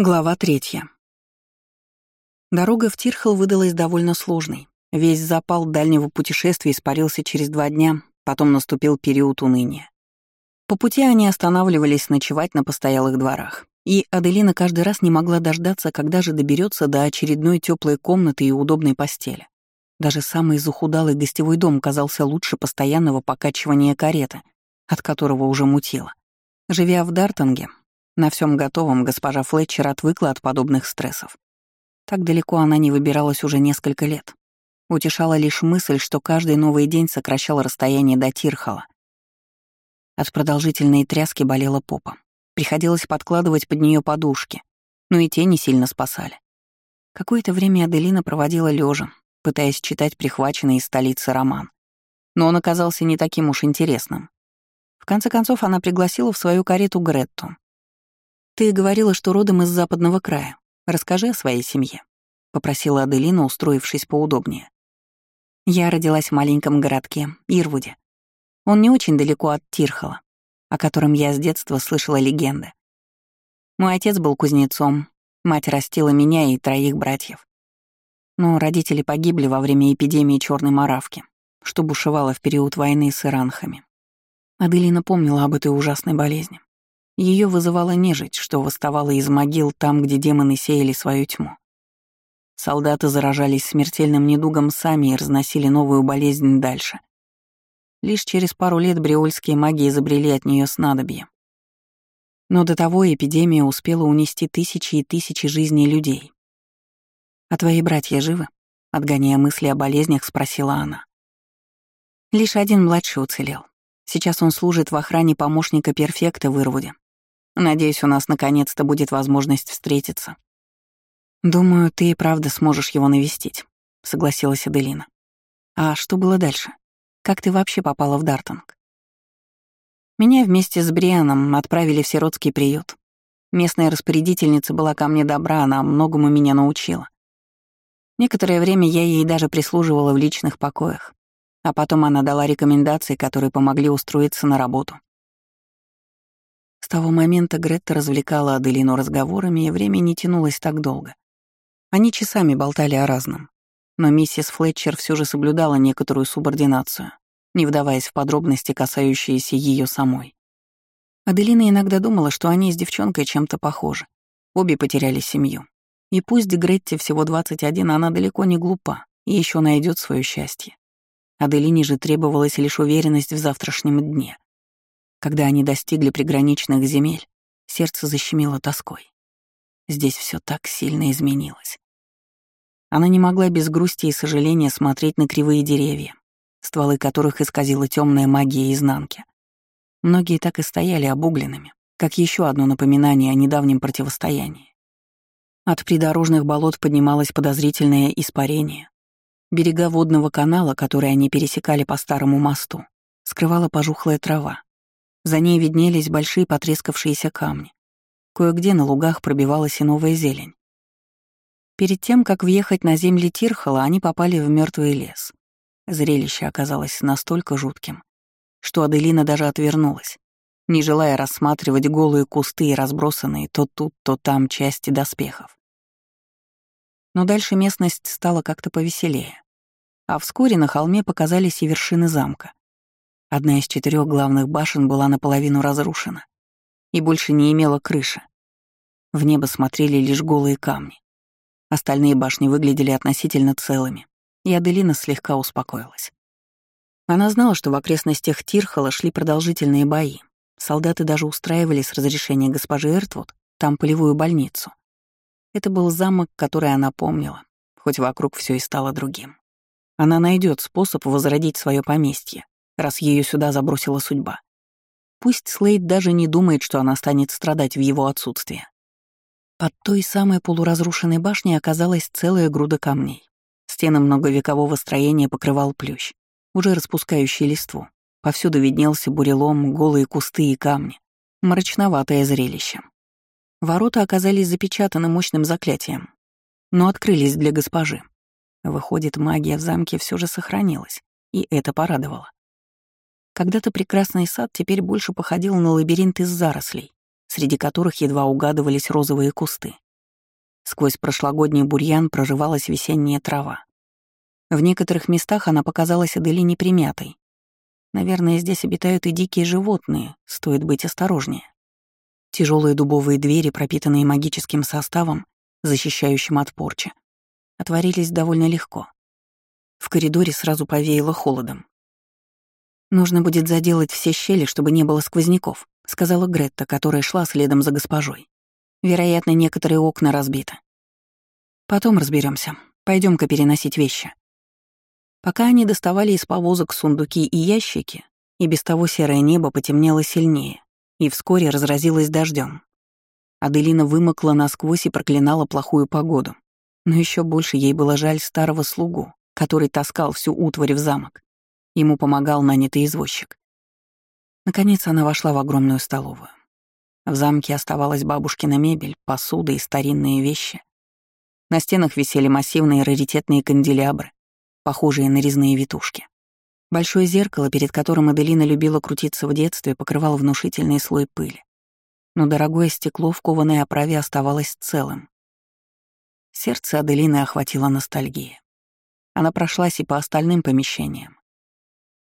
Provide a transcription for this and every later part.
Глава третья. Дорога в Тирхал выдалась довольно сложной. Весь запал дальнего путешествия испарился через два дня, потом наступил период уныния. По пути они останавливались ночевать на постоялых дворах. И Аделина каждый раз не могла дождаться, когда же доберется до очередной теплой комнаты и удобной постели. Даже самый захудалый гостевой дом казался лучше постоянного покачивания кареты, от которого уже мутило. Живя в Дартанге, на всем готовом госпожа Флетчер отвыкла от подобных стрессов. Так далеко она не выбиралась уже несколько лет. Утешала лишь мысль, что каждый новый день сокращал расстояние до Тирхала. От продолжительной тряски болела попа. Приходилось подкладывать под нее подушки, но и те не сильно спасали. Какое-то время Аделина проводила лежа, пытаясь читать прихваченный из столицы роман. Но он оказался не таким уж интересным. В конце концов, она пригласила в свою карету Гретту, «Ты говорила, что родом из западного края. Расскажи о своей семье», — попросила Аделина, устроившись поудобнее. Я родилась в маленьком городке, Ирвуде. Он не очень далеко от Тирхала, о котором я с детства слышала легенды. Мой отец был кузнецом, мать растила меня и троих братьев. Но родители погибли во время эпидемии черной маравки, что бушевало в период войны с иранхами. Аделина помнила об этой ужасной болезни. Ее вызывала нежить, что восставала из могил там, где демоны сеяли свою тьму. Солдаты заражались смертельным недугом сами и разносили новую болезнь дальше. Лишь через пару лет бриольские маги изобрели от нее снадобье. Но до того эпидемия успела унести тысячи и тысячи жизней людей. «А твои братья живы?» — отгоняя мысли о болезнях, спросила она. Лишь один младший уцелел. Сейчас он служит в охране помощника перфекта в Ирвуде, Надеюсь, у нас наконец-то будет возможность встретиться. Думаю, ты и правда сможешь его навестить, согласилась Аделина. А что было дальше? Как ты вообще попала в Дартанг? Меня вместе с Брианом отправили в сиротский приют. Местная распорядительница была ко мне добра, она многому меня научила. Некоторое время я ей даже прислуживала в личных покоях, а потом она дала рекомендации, которые помогли устроиться на работу. С того момента Гретта развлекала Аделину разговорами, и время не тянулось так долго. Они часами болтали о разном. Но миссис Флетчер все же соблюдала некоторую субординацию, не вдаваясь в подробности, касающиеся ее самой. Аделина иногда думала, что они с девчонкой чем-то похожи. Обе потеряли семью. И пусть Гретте всего 21, она далеко не глупа и еще найдет свое счастье. Аделине же требовалась лишь уверенность в завтрашнем дне. Когда они достигли приграничных земель, сердце защемило тоской. Здесь все так сильно изменилось. Она не могла без грусти и сожаления смотреть на кривые деревья, стволы которых исказила темная магия изнанки. Многие так и стояли обугленными, как еще одно напоминание о недавнем противостоянии. От придорожных болот поднималось подозрительное испарение. Берега водного канала, который они пересекали по старому мосту, скрывала пожухлая трава, за ней виднелись большие потрескавшиеся камни. Кое-где на лугах пробивалась и новая зелень. Перед тем, как въехать на земли Тирхала, они попали в мертвый лес. Зрелище оказалось настолько жутким, что Аделина даже отвернулась, не желая рассматривать голые кусты и разбросанные то тут, то там части доспехов. Но дальше местность стала как-то повеселее. А вскоре на холме показались и вершины замка. Одна из четырех главных башен была наполовину разрушена и больше не имела крыши. В небо смотрели лишь голые камни. Остальные башни выглядели относительно целыми, и Аделина слегка успокоилась. Она знала, что в окрестностях Тирхала шли продолжительные бои. Солдаты даже устраивали с разрешения госпожи Эртвуд там полевую больницу. Это был замок, который она помнила, хоть вокруг все и стало другим. Она найдет способ возродить свое поместье, раз ее сюда забросила судьба. Пусть Слейд даже не думает, что она станет страдать в его отсутствие. Под той самой полуразрушенной башней оказалась целая груда камней. Стены многовекового строения покрывал плющ, уже распускающий листву. Повсюду виднелся бурелом, голые кусты и камни. Мрачноватое зрелище. Ворота оказались запечатаны мощным заклятием, но открылись для госпожи. Выходит, магия в замке все же сохранилась, и это порадовало. Когда-то прекрасный сад теперь больше походил на лабиринт из зарослей, среди которых едва угадывались розовые кусты. Сквозь прошлогодний бурьян прорывалась весенняя трава. В некоторых местах она показалась Аделине примятой. Наверное, здесь обитают и дикие животные, стоит быть осторожнее. Тяжелые дубовые двери, пропитанные магическим составом, защищающим от порчи, отворились довольно легко. В коридоре сразу повеяло холодом. «Нужно будет заделать все щели, чтобы не было сквозняков», сказала Гретта, которая шла следом за госпожой. «Вероятно, некоторые окна разбиты. Потом разберемся. Пойдем-ка переносить вещи». Пока они доставали из повозок сундуки и ящики, и без того серое небо потемнело сильнее и вскоре разразилось дождем. Аделина вымокла насквозь и проклинала плохую погоду. Но еще больше ей было жаль старого слугу, который таскал всю утварь в замок. Ему помогал нанятый извозчик. Наконец она вошла в огромную столовую. В замке оставалась бабушкина мебель, посуда и старинные вещи. На стенах висели массивные раритетные канделябры, похожие на резные витушки. Большое зеркало, перед которым Аделина любила крутиться в детстве, покрывало внушительный слой пыли. Но дорогое стекло в кованой оправе оставалось целым. Сердце Аделины охватило ностальгия. Она прошлась и по остальным помещениям.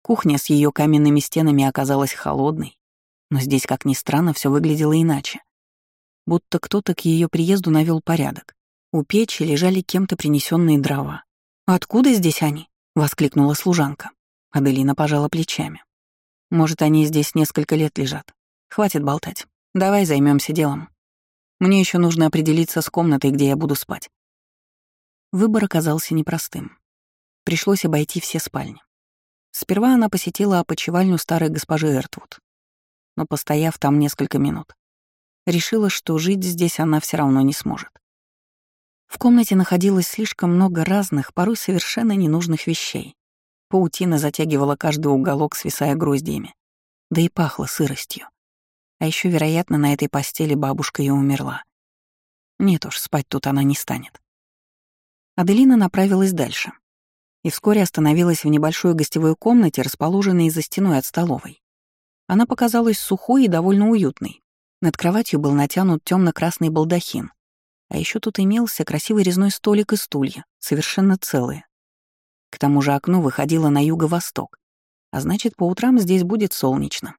Кухня с ее каменными стенами оказалась холодной, но здесь, как ни странно, все выглядело иначе. Будто кто-то к ее приезду навел порядок. У печи лежали кем-то принесенные дрова. «Откуда здесь они?» — воскликнула служанка. Аделина пожала плечами. «Может, они здесь несколько лет лежат. Хватит болтать. Давай займемся делом. Мне еще нужно определиться с комнатой, где я буду спать». Выбор оказался непростым. Пришлось обойти все спальни. Сперва она посетила опочивальню старой госпожи Эртвуд, но, постояв там несколько минут, решила, что жить здесь она все равно не сможет. В комнате находилось слишком много разных, порой совершенно ненужных вещей. Паутина затягивала каждый уголок, свисая гроздьями, да и пахло сыростью. А еще, вероятно, на этой постели бабушка и умерла. Нет уж, спать тут она не станет. Аделина направилась дальше и вскоре остановилась в небольшой гостевой комнате, расположенной за стеной от столовой. Она показалась сухой и довольно уютной. Над кроватью был натянут темно красный балдахин, а еще тут имелся красивый резной столик и стулья, совершенно целые. К тому же окно выходило на юго-восток, а значит, по утрам здесь будет солнечно.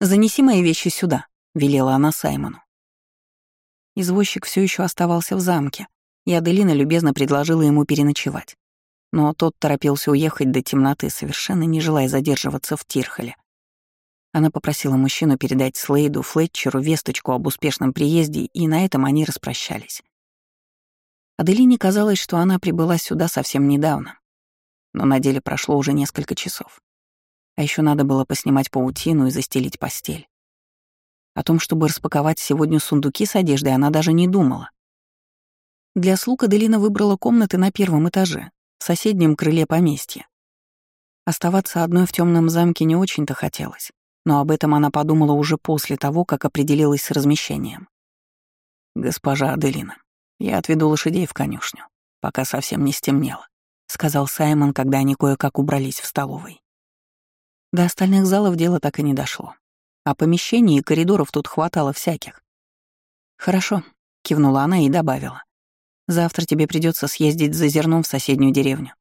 «Занеси мои вещи сюда», — велела она Саймону. Извозчик все еще оставался в замке, и Аделина любезно предложила ему переночевать но тот торопился уехать до темноты, совершенно не желая задерживаться в Тирхоле. Она попросила мужчину передать Слейду Флетчеру весточку об успешном приезде, и на этом они распрощались. Аделине казалось, что она прибыла сюда совсем недавно, но на деле прошло уже несколько часов. А еще надо было поснимать паутину и застелить постель. О том, чтобы распаковать сегодня сундуки с одеждой, она даже не думала. Для слуг Аделина выбрала комнаты на первом этаже, в соседнем крыле поместья. Оставаться одной в темном замке не очень-то хотелось, но об этом она подумала уже после того, как определилась с размещением. «Госпожа Аделина, я отведу лошадей в конюшню, пока совсем не стемнело», — сказал Саймон, когда они кое-как убрались в столовой. До остальных залов дело так и не дошло. А помещений и коридоров тут хватало всяких. «Хорошо», — кивнула она и добавила. Завтра тебе придется съездить за зерном в соседнюю деревню.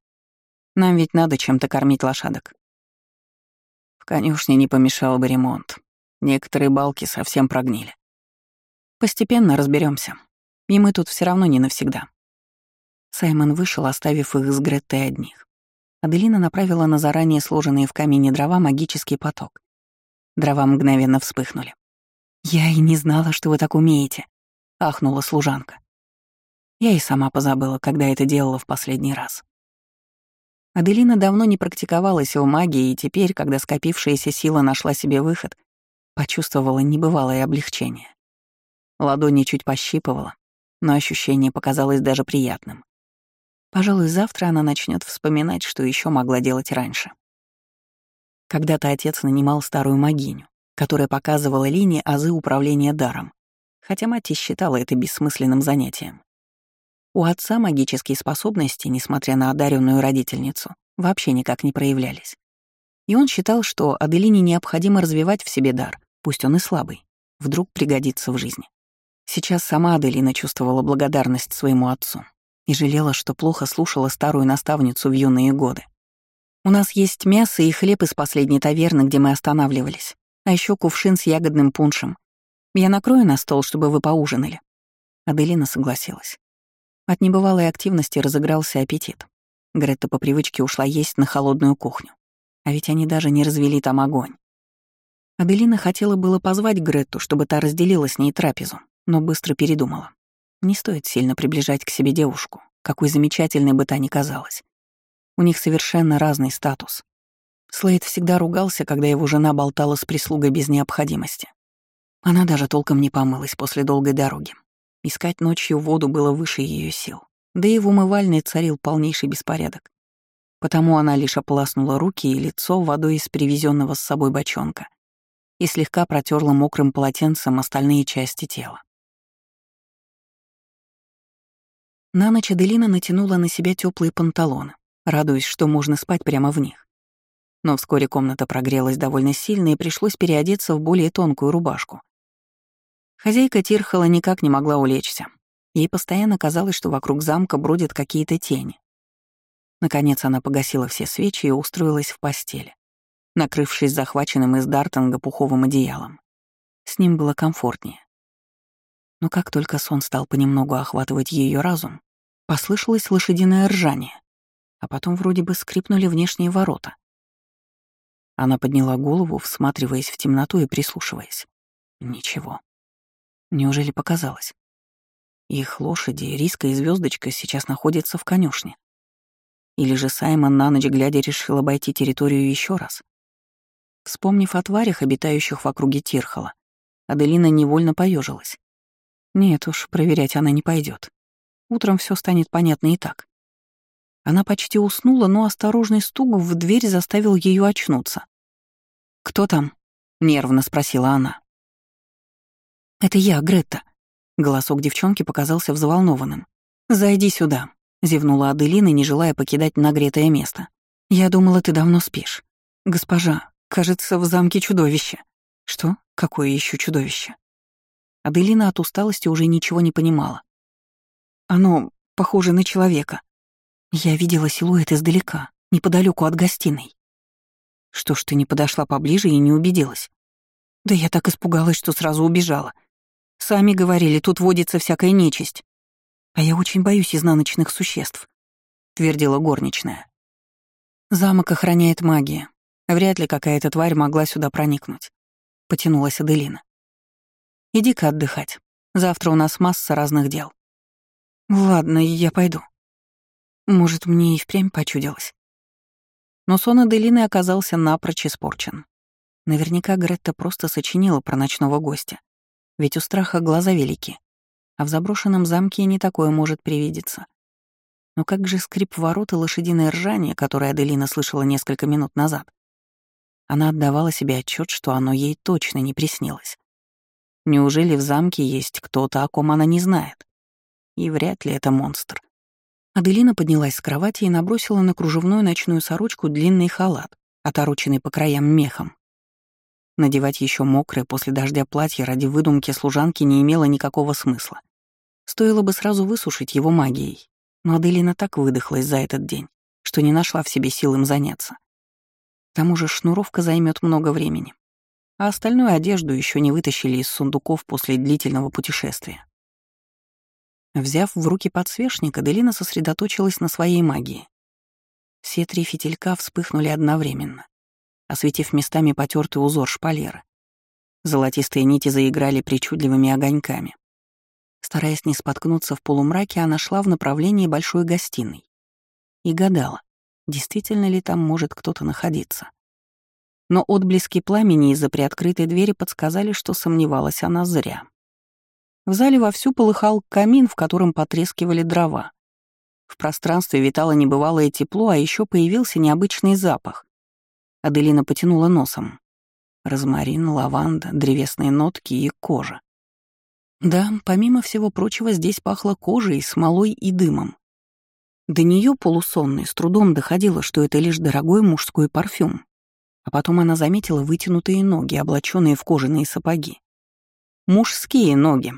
Нам ведь надо чем-то кормить лошадок. В конюшне не помешал бы ремонт. Некоторые балки совсем прогнили. Постепенно разберемся. И мы тут все равно не навсегда. Саймон вышел, оставив их с Греттой одних. Аделина направила на заранее сложенные в камине дрова магический поток. Дрова мгновенно вспыхнули. «Я и не знала, что вы так умеете», — ахнула служанка. Я и сама позабыла, когда это делала в последний раз. Аделина давно не практиковалась в магии, и теперь, когда скопившаяся сила нашла себе выход, почувствовала небывалое облегчение. Ладони чуть пощипывала, но ощущение показалось даже приятным. Пожалуй, завтра она начнет вспоминать, что еще могла делать раньше. Когда-то отец нанимал старую магиню, которая показывала линии азы управления даром, хотя мать и считала это бессмысленным занятием. У отца магические способности, несмотря на одаренную родительницу, вообще никак не проявлялись. И он считал, что Аделине необходимо развивать в себе дар, пусть он и слабый, вдруг пригодится в жизни. Сейчас сама Аделина чувствовала благодарность своему отцу и жалела, что плохо слушала старую наставницу в юные годы. «У нас есть мясо и хлеб из последней таверны, где мы останавливались, а еще кувшин с ягодным пуншем. Я накрою на стол, чтобы вы поужинали». Аделина согласилась. От небывалой активности разыгрался аппетит. Гретта по привычке ушла есть на холодную кухню. А ведь они даже не развели там огонь. Аделина хотела было позвать Гретту, чтобы та разделила с ней трапезу, но быстро передумала. Не стоит сильно приближать к себе девушку, какой замечательной бы та ни казалась. У них совершенно разный статус. Слейд всегда ругался, когда его жена болтала с прислугой без необходимости. Она даже толком не помылась после долгой дороги. Искать ночью воду было выше ее сил. Да и в умывальной царил полнейший беспорядок. Потому она лишь ополоснула руки и лицо водой из привезенного с собой бочонка и слегка протерла мокрым полотенцем остальные части тела. На ночь Аделина натянула на себя теплые панталоны, радуясь, что можно спать прямо в них. Но вскоре комната прогрелась довольно сильно и пришлось переодеться в более тонкую рубашку. Хозяйка Тирхала никак не могла улечься. Ей постоянно казалось, что вокруг замка бродят какие-то тени. Наконец она погасила все свечи и устроилась в постели накрывшись захваченным из Дартанга пуховым одеялом. С ним было комфортнее. Но как только сон стал понемногу охватывать ее разум, послышалось лошадиное ржание, а потом вроде бы скрипнули внешние ворота. Она подняла голову, всматриваясь в темноту и прислушиваясь. Ничего. Неужели показалось? Их лошади, Риска и Звездочка сейчас находятся в конюшне. Или же Саймон на ночь глядя решил обойти территорию еще раз? Вспомнив о тварях, обитающих в округе Тирхола, Аделина невольно поежилась. Нет уж, проверять она не пойдет. Утром все станет понятно и так. Она почти уснула, но осторожный стук в дверь заставил ее очнуться. «Кто там?» — нервно спросила она. «Это я, Гретта». Голосок девчонки показался взволнованным. «Зайди сюда», — зевнула Аделина, не желая покидать нагретое место. «Я думала, ты давно спишь. Госпожа, Кажется, в замке чудовище. Что? Какое еще чудовище? Аделина от усталости уже ничего не понимала. Оно похоже на человека. Я видела силуэт издалека, неподалеку от гостиной. Что ж ты не подошла поближе и не убедилась? Да я так испугалась, что сразу убежала. Сами говорили, тут водится всякая нечисть. А я очень боюсь изнаночных существ, твердила горничная. Замок охраняет магия, Вряд ли какая-то тварь могла сюда проникнуть. Потянулась Аделина. Иди-ка отдыхать. Завтра у нас масса разных дел. Ладно, я пойду. Может, мне и впрямь почудилось. Но сон Аделины оказался напрочь испорчен. Наверняка Гретта просто сочинила про ночного гостя. Ведь у страха глаза велики. А в заброшенном замке не такое может привидеться. Но как же скрип ворот и лошадиное ржание, которое Аделина слышала несколько минут назад, она отдавала себе отчет, что оно ей точно не приснилось. Неужели в замке есть кто-то, о ком она не знает? И вряд ли это монстр. Аделина поднялась с кровати и набросила на кружевную ночную сорочку длинный халат, отороченный по краям мехом. Надевать еще мокрое после дождя платье ради выдумки служанки не имело никакого смысла. Стоило бы сразу высушить его магией, но Аделина так выдохлась за этот день, что не нашла в себе сил им заняться. К тому же шнуровка займет много времени, а остальную одежду еще не вытащили из сундуков после длительного путешествия. Взяв в руки подсвечник, Аделина сосредоточилась на своей магии. Все три фитилька вспыхнули одновременно, осветив местами потертый узор шпалеры. Золотистые нити заиграли причудливыми огоньками. Стараясь не споткнуться в полумраке, она шла в направлении большой гостиной и гадала, действительно ли там может кто-то находиться. Но отблески пламени из-за приоткрытой двери подсказали, что сомневалась она зря. В зале вовсю полыхал камин, в котором потрескивали дрова. В пространстве витало небывалое тепло, а еще появился необычный запах. Аделина потянула носом. Розмарин, лаванда, древесные нотки и кожа. Да, помимо всего прочего, здесь пахло кожей, смолой и дымом. До нее полусонной с трудом доходило, что это лишь дорогой мужской парфюм. А потом она заметила вытянутые ноги, облаченные в кожаные сапоги. Мужские ноги.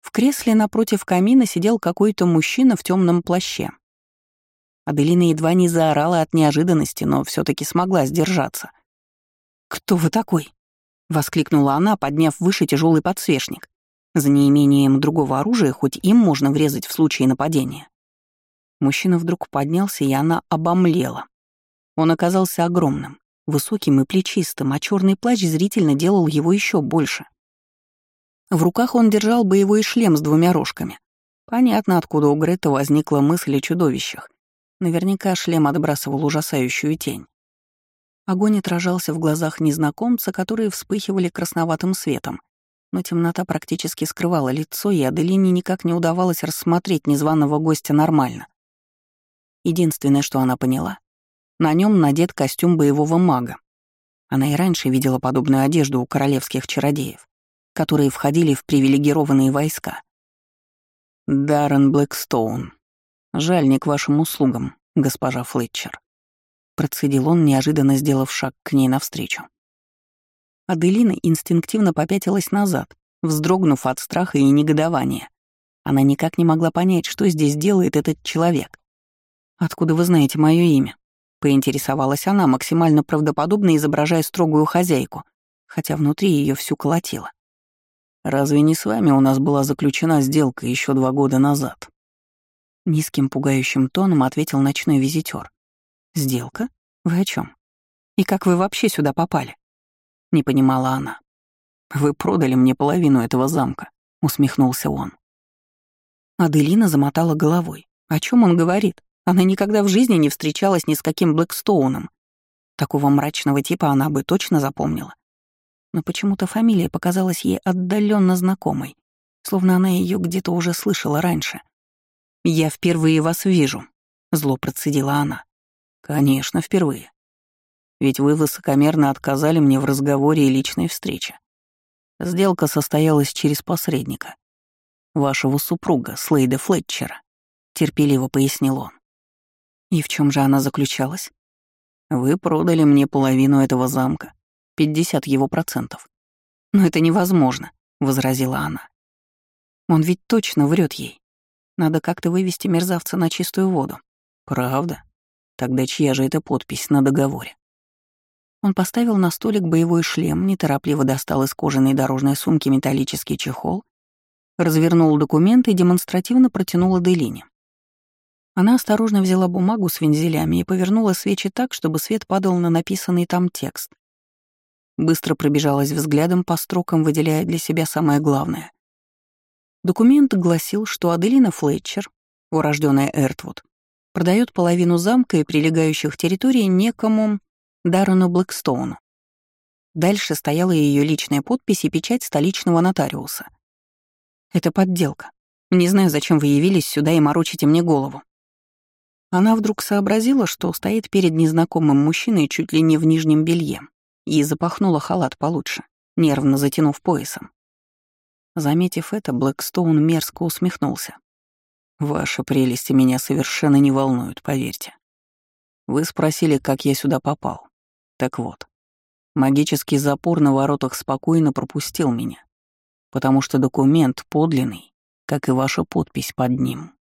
В кресле напротив камина сидел какой-то мужчина в темном плаще. Аделина едва не заорала от неожиданности, но все таки смогла сдержаться. «Кто вы такой?» — воскликнула она, подняв выше тяжелый подсвечник. За неимением другого оружия хоть им можно врезать в случае нападения. Мужчина вдруг поднялся, и она обомлела. Он оказался огромным, высоким и плечистым, а черный плащ зрительно делал его еще больше. В руках он держал боевой шлем с двумя рожками. Понятно, откуда у Грета возникла мысль о чудовищах. Наверняка шлем отбрасывал ужасающую тень. Огонь отражался в глазах незнакомца, которые вспыхивали красноватым светом, но темнота практически скрывала лицо, и Аделине никак не удавалось рассмотреть незваного гостя нормально. Единственное, что она поняла, на нем надет костюм боевого мага. Она и раньше видела подобную одежду у королевских чародеев, которые входили в привилегированные войска. Даррен Блэкстоун, жаль не к вашим услугам, госпожа Флетчер. Процедил он, неожиданно сделав шаг к ней навстречу. Аделина инстинктивно попятилась назад, вздрогнув от страха и негодования. Она никак не могла понять, что здесь делает этот человек. «Откуда вы знаете мое имя?» — поинтересовалась она, максимально правдоподобно изображая строгую хозяйку, хотя внутри ее всю колотило. «Разве не с вами у нас была заключена сделка еще два года назад?» Низким пугающим тоном ответил ночной визитер. «Сделка? Вы о чем? И как вы вообще сюда попали?» Не понимала она. «Вы продали мне половину этого замка», — усмехнулся он. Аделина замотала головой. О чем он говорит? Она никогда в жизни не встречалась ни с каким Блэкстоуном. Такого мрачного типа она бы точно запомнила. Но почему-то фамилия показалась ей отдаленно знакомой, словно она ее где-то уже слышала раньше. «Я впервые вас вижу», — зло процедила она. «Конечно, впервые. Ведь вы высокомерно отказали мне в разговоре и личной встрече. Сделка состоялась через посредника. Вашего супруга, Слейда Флетчера», — терпеливо пояснил он. И в чем же она заключалась? Вы продали мне половину этого замка, 50 его процентов. Но это невозможно, возразила она. Он ведь точно врет ей. Надо как-то вывести мерзавца на чистую воду. Правда? Тогда чья же это подпись на договоре? Он поставил на столик боевой шлем, неторопливо достал из кожаной дорожной сумки металлический чехол, развернул документ и демонстративно протянул Аделине. Она осторожно взяла бумагу с вензелями и повернула свечи так, чтобы свет падал на написанный там текст. Быстро пробежалась взглядом по строкам, выделяя для себя самое главное. Документ гласил, что Аделина Флетчер, урожденная Эртвуд, продает половину замка и прилегающих территорий некому Даррену Блэкстоуну. Дальше стояла ее личная подпись и печать столичного нотариуса. «Это подделка. Не знаю, зачем вы явились сюда и морочите мне голову», она вдруг сообразила, что стоит перед незнакомым мужчиной чуть ли не в нижнем белье, и запахнула халат получше, нервно затянув поясом. Заметив это, Блэкстоун мерзко усмехнулся. «Ваши прелести меня совершенно не волнуют, поверьте. Вы спросили, как я сюда попал. Так вот, магический запор на воротах спокойно пропустил меня, потому что документ подлинный, как и ваша подпись под ним.